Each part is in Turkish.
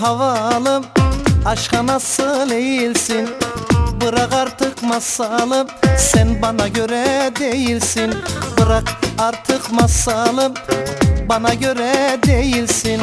Burnun havalı Aşka nasıl eğilsin? Bırak artık masalım. Sen bana göre değilsin. Bırak artık masalım. Bana göre değilsin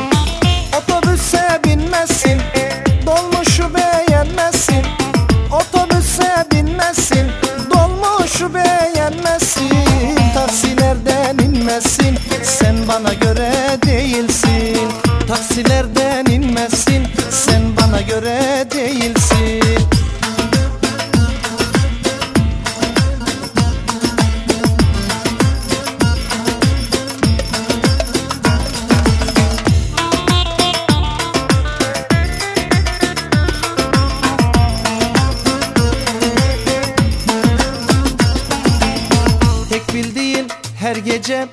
bildiğin her gece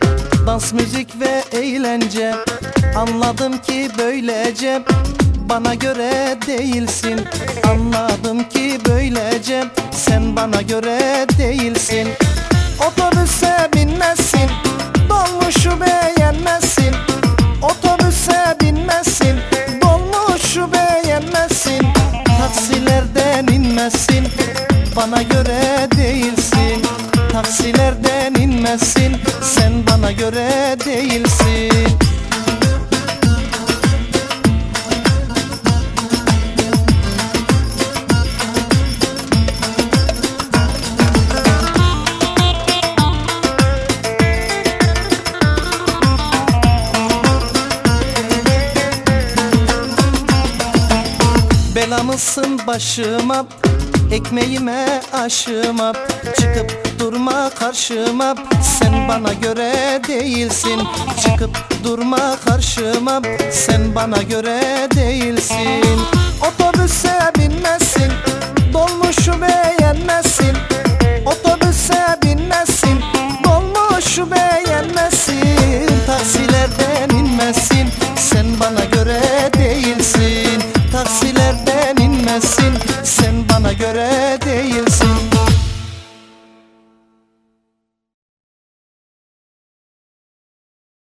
Dans müzik ve eğlence. Anladım ki böylece Bana göre değilsin. Anladım ki böylece Sen bana göre değilsin. Otobüse binmesin Dolmuşu beğenmesin. Otobüse binmesin Dolmuşu beğenmesin. Taksilerden inmesin Bana göre değilsin. Taksilerden inmesin Sen bana göre değilsin. Belamısın başıma Ekmeğime aşıma. Çıkıp durma karşıma. Sen bana göre değilsin. Çıkıp durma karşıma. Sen bana göre değilsin. Otobüse binmesin. Dolmuşu beğenmesin. Otobüse binmesin. Dolmuşu beğenmesin. Taksilerden inmesin. Sen bana göre değilsin. Taksilerden inmesin. Sen bana göre değilsin.